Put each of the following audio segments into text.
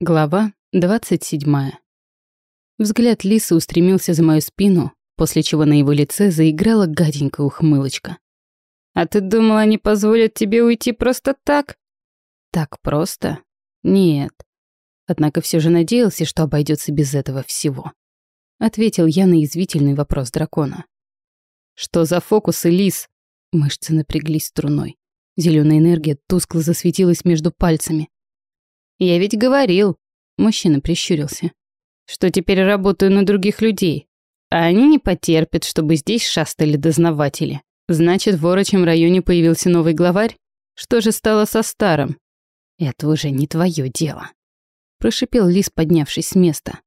Глава 27. Взгляд Лисы устремился за мою спину, после чего на его лице заиграла гаденькая ухмылочка. «А ты думал, они позволят тебе уйти просто так?» «Так просто? Нет. Однако все же надеялся, что обойдется без этого всего», — ответил я на язвительный вопрос дракона. «Что за фокусы, Лис?» Мышцы напряглись струной. Зеленая энергия тускло засветилась между пальцами. «Я ведь говорил», — мужчина прищурился, «что теперь работаю на других людей, а они не потерпят, чтобы здесь шастали дознаватели. Значит, в Ворочем районе появился новый главарь? Что же стало со старым?» «Это уже не твое дело», — прошипел Лис, поднявшись с места.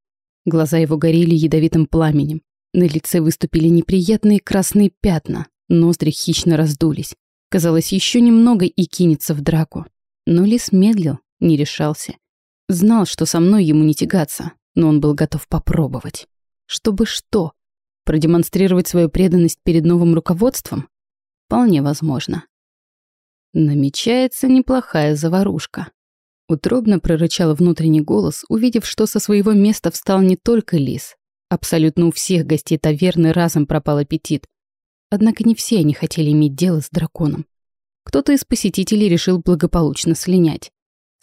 Глаза его горели ядовитым пламенем. На лице выступили неприятные красные пятна, ноздри хищно раздулись. Казалось, еще немного и кинется в драку. Но Лис медлил, не решался. Знал, что со мной ему не тягаться, но он был готов попробовать. Чтобы что? Продемонстрировать свою преданность перед новым руководством? Вполне возможно. Намечается неплохая заварушка. Утробно прорычал внутренний голос, увидев, что со своего места встал не только лис. Абсолютно у всех гостей таверны разом пропал аппетит. Однако не все они хотели иметь дело с драконом. Кто-то из посетителей решил благополучно слинять.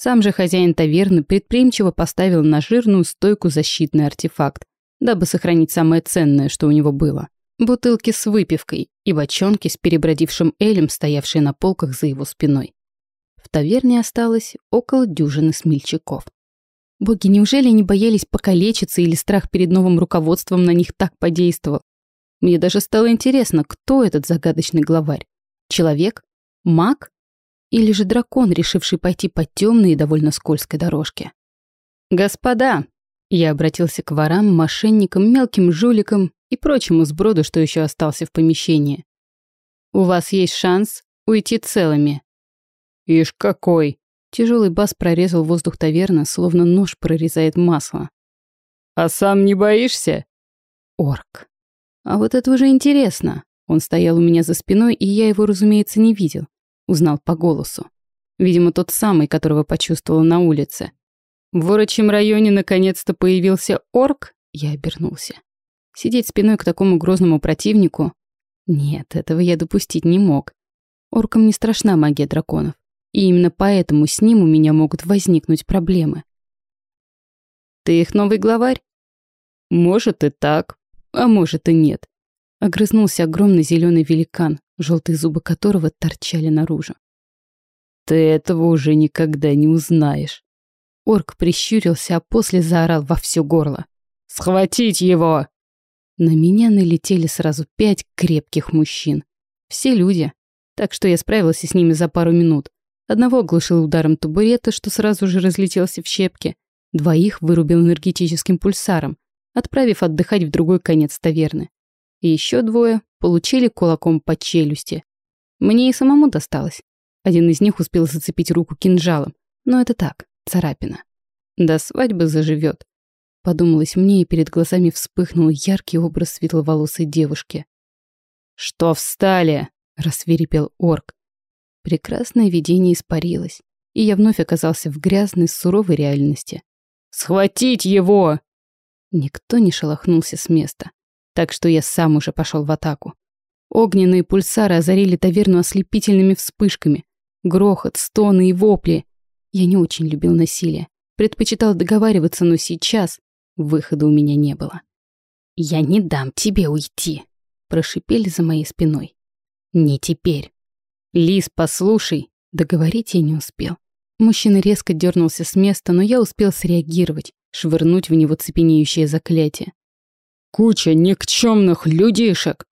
Сам же хозяин таверны предприимчиво поставил на жирную стойку защитный артефакт, дабы сохранить самое ценное, что у него было. Бутылки с выпивкой и бочонки с перебродившим элем, стоявшие на полках за его спиной. В таверне осталось около дюжины смельчаков. Боги, неужели они боялись покалечиться или страх перед новым руководством на них так подействовал? Мне даже стало интересно, кто этот загадочный главарь? Человек? Маг? Или же дракон, решивший пойти по темной и довольно скользкой дорожке? «Господа!» Я обратился к ворам, мошенникам, мелким жуликам и прочему сброду, что еще остался в помещении. «У вас есть шанс уйти целыми». «Ишь какой!» Тяжелый бас прорезал воздух таверны, словно нож прорезает масло. «А сам не боишься?» Орк. А вот это уже интересно. Он стоял у меня за спиной, и я его, разумеется, не видел. Узнал по голосу. Видимо, тот самый, которого почувствовал на улице. В Ворочьем районе наконец-то появился орк, я обернулся. Сидеть спиной к такому грозному противнику? Нет, этого я допустить не мог. Оркам не страшна магия драконов. И именно поэтому с ним у меня могут возникнуть проблемы. «Ты их новый главарь?» «Может и так, а может и нет», — огрызнулся огромный зеленый великан, желтые зубы которого торчали наружу. «Ты этого уже никогда не узнаешь». Орк прищурился, а после заорал во все горло. «Схватить его!» На меня налетели сразу пять крепких мужчин. Все люди. Так что я справился с ними за пару минут. Одного оглушил ударом табурета, что сразу же разлетелся в щепки. Двоих вырубил энергетическим пульсаром, отправив отдыхать в другой конец таверны. И еще двое получили кулаком по челюсти. Мне и самому досталось. Один из них успел зацепить руку кинжалом, но это так, царапина. До свадьбы заживет. Подумалось мне, и перед глазами вспыхнул яркий образ светловолосой девушки. «Что встали?» — рассверепел орк. Прекрасное видение испарилось, и я вновь оказался в грязной, суровой реальности. «Схватить его!» Никто не шелохнулся с места так что я сам уже пошел в атаку. Огненные пульсары озарили таверну ослепительными вспышками. Грохот, стоны и вопли. Я не очень любил насилие. Предпочитал договариваться, но сейчас выхода у меня не было. «Я не дам тебе уйти», — прошипели за моей спиной. «Не теперь». «Лис, послушай», — договорить я не успел. Мужчина резко дернулся с места, но я успел среагировать, швырнуть в него цепенеющее заклятие. «Куча никчемных людишек!»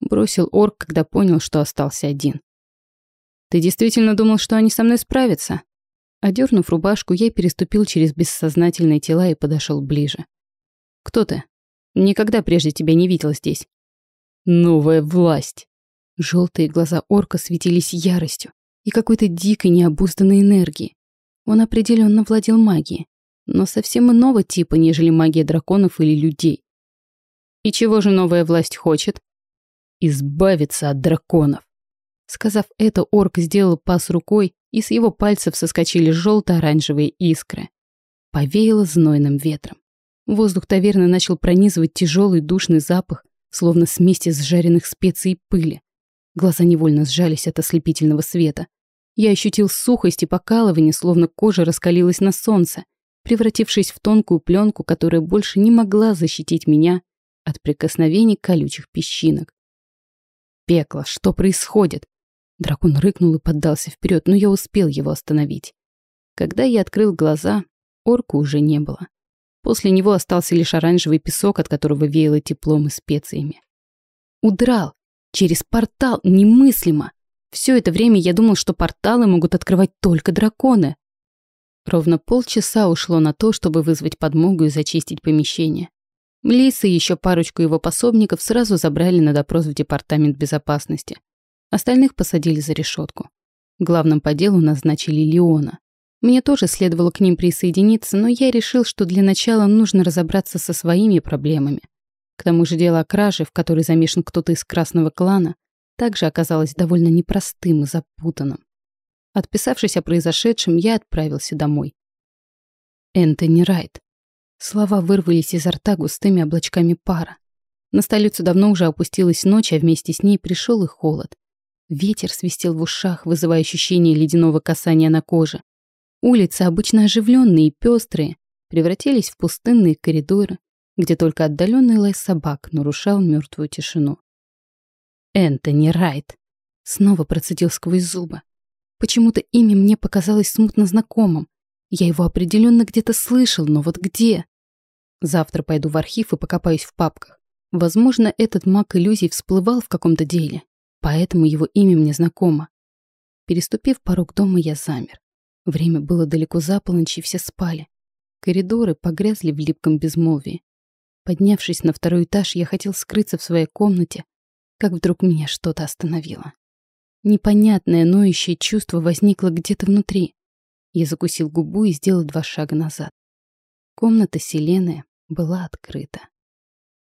Бросил орк, когда понял, что остался один. «Ты действительно думал, что они со мной справятся?» Одернув рубашку, я переступил через бессознательные тела и подошел ближе. «Кто ты? Никогда прежде тебя не видел здесь». «Новая власть!» Желтые глаза орка светились яростью и какой-то дикой необузданной энергией. Он определенно владел магией, но совсем иного типа, нежели магия драконов или людей. И чего же новая власть хочет? Избавиться от драконов. Сказав это, орк сделал пас рукой, и с его пальцев соскочили желто-оранжевые искры. Повеяло знойным ветром. Воздух таверны начал пронизывать тяжелый душный запах, словно смесь из жареных специй и пыли. Глаза невольно сжались от ослепительного света. Я ощутил сухость и покалывание, словно кожа раскалилась на солнце, превратившись в тонкую пленку, которая больше не могла защитить меня от прикосновений колючих песчинок. Пекло, что происходит? Дракон рыкнул и поддался вперед, но я успел его остановить. Когда я открыл глаза, орку уже не было. После него остался лишь оранжевый песок, от которого веяло теплом и специями. Удрал! Через портал! Немыслимо! Все это время я думал, что порталы могут открывать только драконы. Ровно полчаса ушло на то, чтобы вызвать подмогу и зачистить помещение. Млиса и еще парочку его пособников сразу забрали на допрос в департамент безопасности. Остальных посадили за решетку. Главным по делу назначили Леона. Мне тоже следовало к ним присоединиться, но я решил, что для начала нужно разобраться со своими проблемами. К тому же дело о краже, в которой замешан кто-то из красного клана, также оказалось довольно непростым и запутанным. Отписавшись о произошедшем, я отправился домой. Энтони Райт. Слова вырвались изо рта густыми облачками пара. На столицу давно уже опустилась ночь, а вместе с ней пришел и холод. Ветер свистел в ушах, вызывая ощущение ледяного касания на коже. Улицы, обычно оживленные и пестрые, превратились в пустынные коридоры, где только отдаленный лай собак нарушал мертвую тишину. Энтони Райт. Снова процедил сквозь зубы. Почему-то имя мне показалось смутно знакомым. Я его определенно где-то слышал, но вот где? Завтра пойду в архив и покопаюсь в папках. Возможно, этот маг иллюзий всплывал в каком-то деле, поэтому его имя мне знакомо. Переступив порог дома, я замер. Время было далеко за полночь, и все спали. Коридоры погрязли в липком безмолвии. Поднявшись на второй этаж, я хотел скрыться в своей комнате, как вдруг меня что-то остановило. Непонятное ноющее чувство возникло где-то внутри. Я закусил губу и сделал два шага назад. Комната Селены была открыта.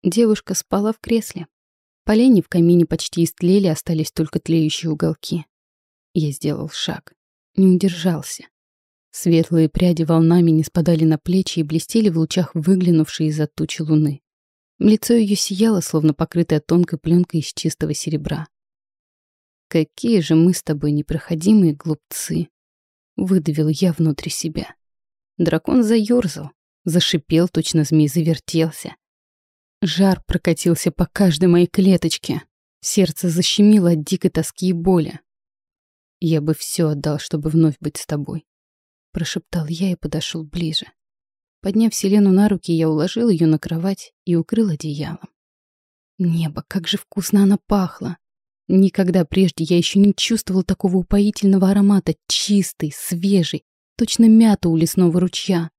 Девушка спала в кресле. Полени в камине почти истлели, остались только тлеющие уголки. Я сделал шаг. Не удержался. Светлые пряди волнами не спадали на плечи и блестели в лучах выглянувшей из-за тучи луны. Лицо ее сияло, словно покрытое тонкой пленкой из чистого серебра. Какие же мы с тобой непроходимые глупцы. Выдавил я внутри себя. Дракон заёрзал, зашипел, точно змей завертелся. Жар прокатился по каждой моей клеточке. Сердце защемило от дикой тоски и боли. Я бы все отдал, чтобы вновь быть с тобой. Прошептал я и подошел ближе. Подняв Селену на руки, я уложил ее на кровать и укрыл одеялом. Небо, как же вкусно она пахла! Никогда прежде я еще не чувствовал такого упоительного аромата, чистый, свежий, точно мята у лесного ручья.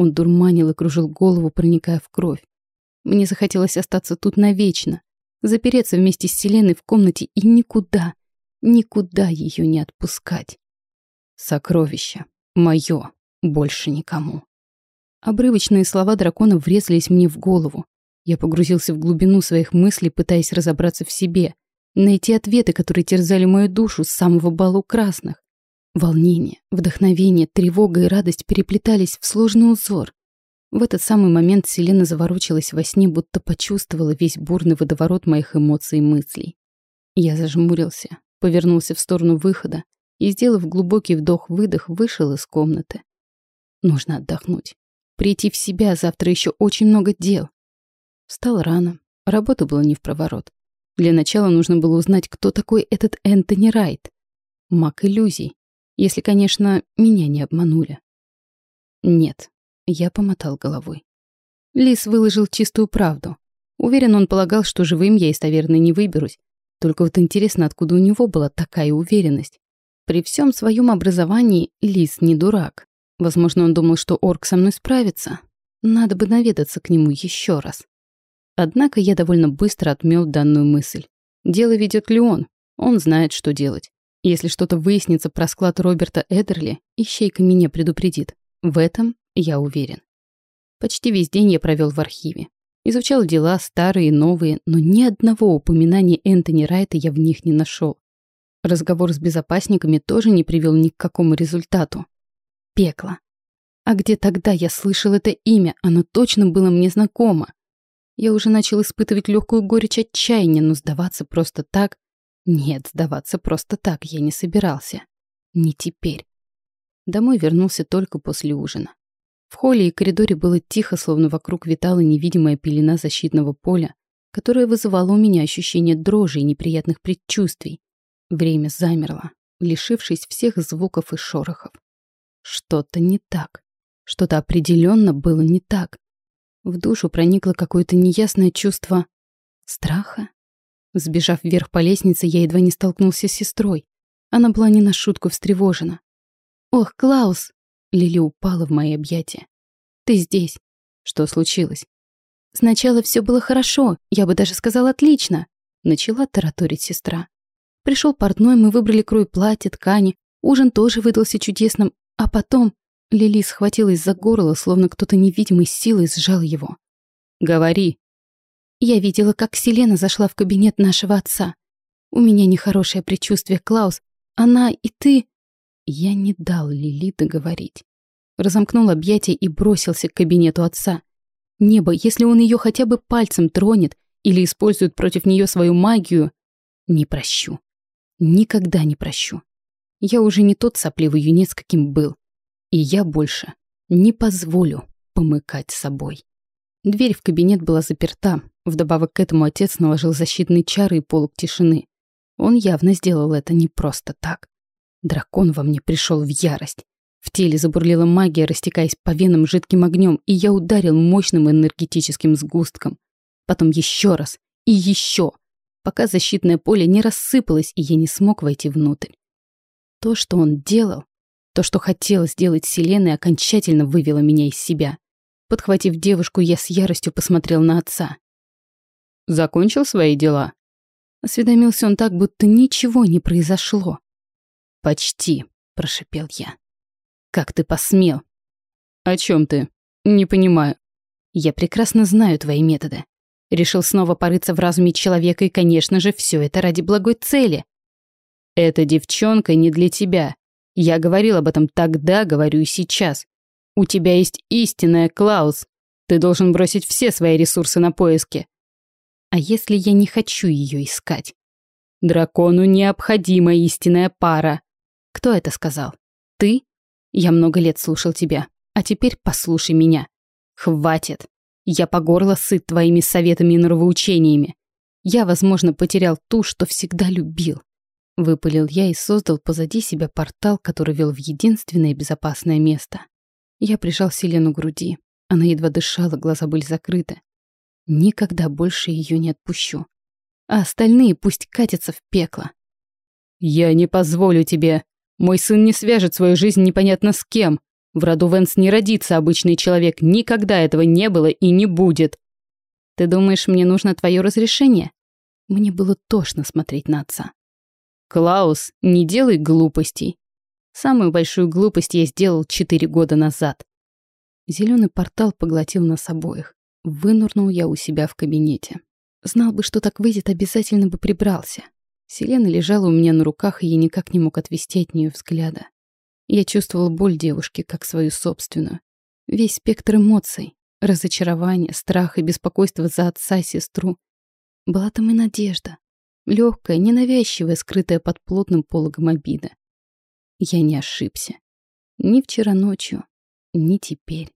Он дурманил и кружил голову, проникая в кровь. Мне захотелось остаться тут навечно, запереться вместе с Селеной в комнате и никуда, никуда ее не отпускать. Сокровище. Мое. Больше никому. Обрывочные слова дракона врезались мне в голову. Я погрузился в глубину своих мыслей, пытаясь разобраться в себе, найти ответы, которые терзали мою душу с самого балу красных. Волнение, вдохновение, тревога и радость переплетались в сложный узор. В этот самый момент Селена заворочилась во сне, будто почувствовала весь бурный водоворот моих эмоций и мыслей. Я зажмурился, повернулся в сторону выхода и, сделав глубокий вдох-выдох, вышел из комнаты. Нужно отдохнуть. Прийти в себя, завтра еще очень много дел. Встал рано, работа была не в проворот. Для начала нужно было узнать, кто такой этот Энтони Райт. Маг иллюзий. Если, конечно, меня не обманули. Нет, я помотал головой. Лис выложил чистую правду. Уверен, он полагал, что живым я из таверны не выберусь. Только вот интересно, откуда у него была такая уверенность. При всем своем образовании Лис не дурак. Возможно, он думал, что орк со мной справится. Надо бы наведаться к нему еще раз. Однако я довольно быстро отмел данную мысль. Дело ведет Леон. Он знает, что делать. Если что-то выяснится про склад Роберта Эдерли, ищейка меня предупредит. В этом я уверен. Почти весь день я провел в архиве. Изучал дела, старые и новые, но ни одного упоминания Энтони Райта я в них не нашел. Разговор с безопасниками тоже не привел ни к какому результату. Пекло. А где тогда я слышал это имя? Оно точно было мне знакомо. Я уже начал испытывать легкую горечь отчаяния, но сдаваться просто так... Нет, сдаваться просто так я не собирался. Не теперь. Домой вернулся только после ужина. В холле и коридоре было тихо, словно вокруг витала невидимая пелена защитного поля, которая вызывала у меня ощущение дрожи и неприятных предчувствий. Время замерло, лишившись всех звуков и шорохов. Что-то не так. Что-то определенно было не так. В душу проникло какое-то неясное чувство страха. Сбежав вверх по лестнице, я едва не столкнулся с сестрой. Она была не на шутку встревожена. «Ох, Клаус!» Лили упала в мои объятия. «Ты здесь. Что случилось?» «Сначала все было хорошо, я бы даже сказала отлично», начала тараторить сестра. Пришел портной, мы выбрали крой платья, ткани, ужин тоже выдался чудесным, а потом Лили схватилась за горло, словно кто-то невидимой силой сжал его. «Говори». Я видела, как Селена зашла в кабинет нашего отца. У меня нехорошее предчувствие, Клаус. Она и ты... Я не дал Лили договорить. Разомкнул объятия и бросился к кабинету отца. Небо, если он ее хотя бы пальцем тронет или использует против нее свою магию, не прощу. Никогда не прощу. Я уже не тот сопливый юнец, каким был. И я больше не позволю помыкать собой. Дверь в кабинет была заперта. Вдобавок к этому отец наложил защитные чары и полог тишины. Он явно сделал это не просто так. Дракон во мне пришел в ярость. В теле забурлила магия, растекаясь по венам жидким огнем, и я ударил мощным энергетическим сгустком. Потом еще раз и еще, пока защитное поле не рассыпалось, и я не смог войти внутрь. То, что он делал, то, что хотел сделать Селеной, окончательно вывело меня из себя. Подхватив девушку, я с яростью посмотрел на отца. «Закончил свои дела?» Осведомился он так, будто ничего не произошло. «Почти», — прошипел я. «Как ты посмел?» «О чем ты? Не понимаю». «Я прекрасно знаю твои методы. Решил снова порыться в разуме человека, и, конечно же, все это ради благой цели. Эта девчонка не для тебя. Я говорил об этом тогда, говорю и сейчас. У тебя есть истинная, Клаус. Ты должен бросить все свои ресурсы на поиски. А если я не хочу ее искать? Дракону необходима истинная пара. Кто это сказал? Ты? Я много лет слушал тебя, а теперь послушай меня. Хватит. Я по горло сыт твоими советами и нравоучениями. Я, возможно, потерял ту, что всегда любил. Выпалил я и создал позади себя портал, который вел в единственное безопасное место. Я прижал Селену к груди. Она едва дышала, глаза были закрыты. Никогда больше ее не отпущу. А остальные пусть катятся в пекло. «Я не позволю тебе. Мой сын не свяжет свою жизнь непонятно с кем. В роду Венс не родится обычный человек. Никогда этого не было и не будет». «Ты думаешь, мне нужно твое разрешение?» Мне было тошно смотреть на отца. «Клаус, не делай глупостей. Самую большую глупость я сделал четыре года назад». Зеленый портал поглотил нас обоих. Вынурнул я у себя в кабинете. Знал бы, что так выйдет, обязательно бы прибрался. Селена лежала у меня на руках, и я никак не мог отвести от нее взгляда. Я чувствовал боль девушки, как свою собственную. Весь спектр эмоций. Разочарование, страх и беспокойство за отца и сестру. Была там и надежда. Легкая, ненавязчивая, скрытая под плотным пологом обида. Я не ошибся. Ни вчера ночью, ни теперь.